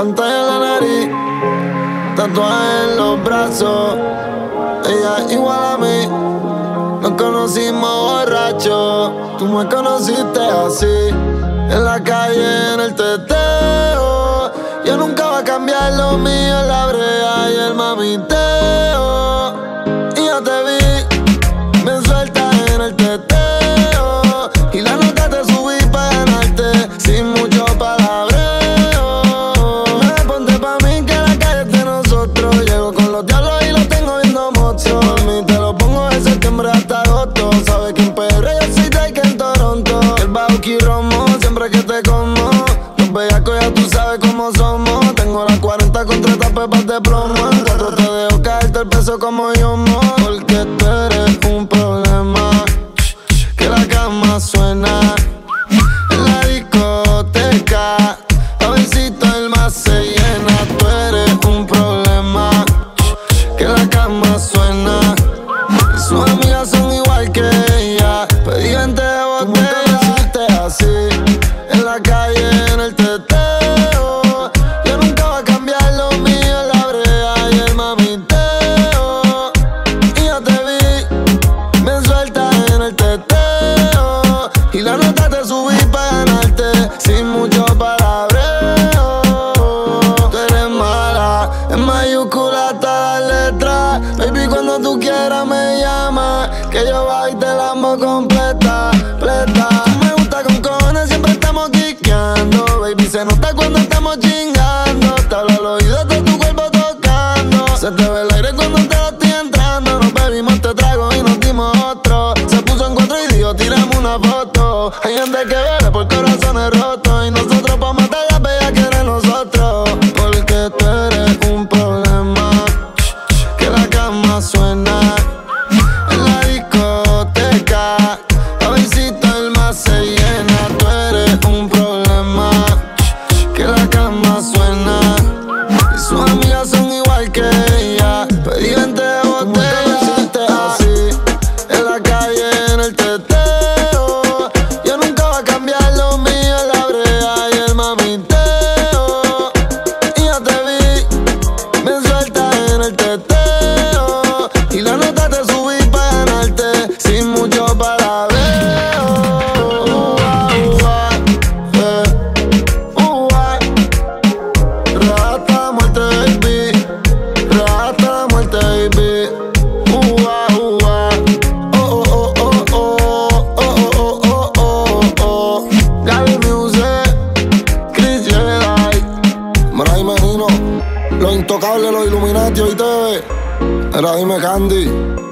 Pantalla en la nariz, tatuaje en los brazos. Ella es igual a mí, nos conocimos borrachos. Tú me conociste así, en la calle, en el teteo. Yo nunca va a cambiar lo mío, la brea y el mamiteo. De promo. En cuatro te dejo caerte el peso como yo mo. Porque tú eres un problema. Que la cama suena. En la discoteca, jovencito el más se llena. Tú eres un problema. Que la cama suena. Y sus amigas son igual que ella. Pedí 20 de botella. así. En la calle, en el teteo. La nota te subí para ganarte, sin mucho palabreo. Tú eres mala, en mayúscula todas las letras. Baby, cuando tú quieras me llama, que yo bajo y te la amo completa, completa. Me gusta con cojones, siempre estamos quiqueando. Baby, se nota cuando estamos chingando. Te hablo al oído tu cuerpo tocando. Se te ve el aire cuando te estoy entrando. Nos bebimos te trago y nos dimos otro. Se puso en cuatro y dijo, tiramos una foto. I am that guy. Los intocables, los Illuminati, hoy te Era dime, Candy.